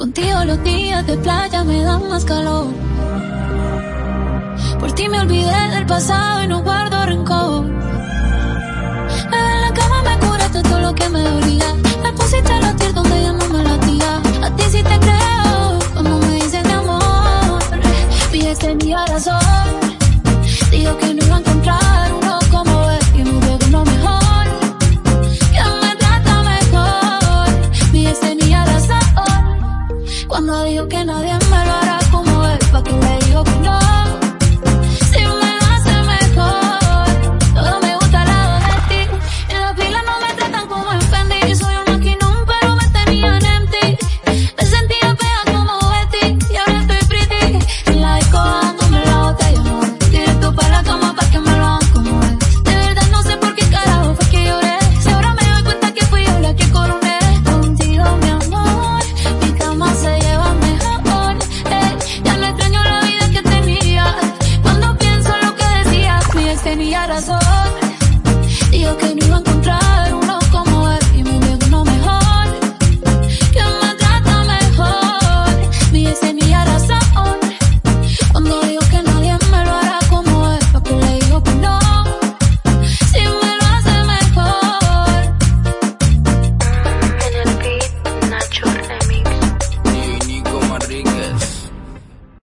Contigo los días de playa me dan más calor. Por ti me olvidé del pasado y no guardo rencor. Bebé, en la cama me curaste todo lo que me dolía. Me pusiste a latir donde ya no me latía. A ti sí te creo, como me dices de amor. Fíjate en mi corazón. que nadie tenía razón. Dijo que no iba a encontrar.